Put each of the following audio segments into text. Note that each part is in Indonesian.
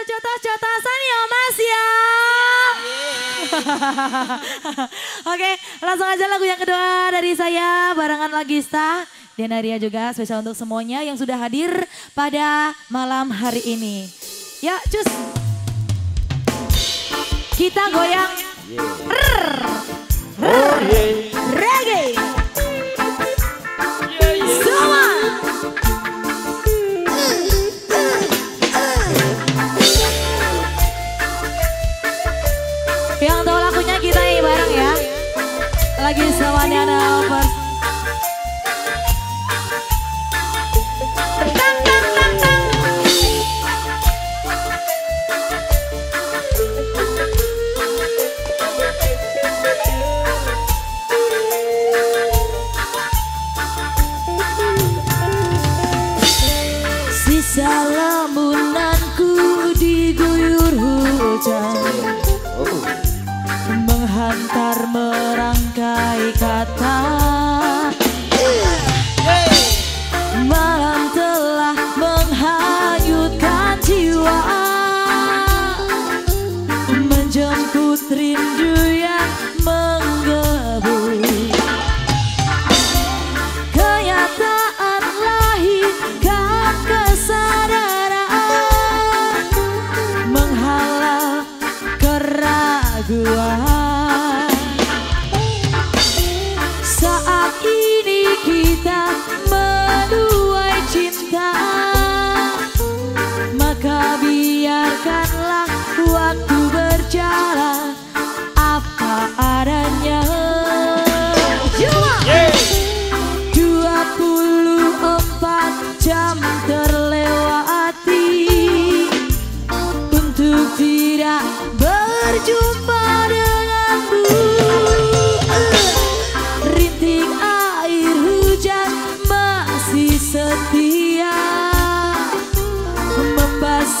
sambil jotos-jotosan ya mas ya. Oke, langsung aja lagu yang kedua dari saya barengan Lagista dan Aria juga spesial untuk semuanya yang sudah hadir pada malam hari ini. Ya, cus. Kita goyang. Yeah. Rrr. Rrr. Oh, yeah.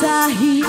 basahi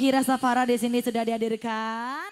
Kira Safara di sini sudah dihadirkan.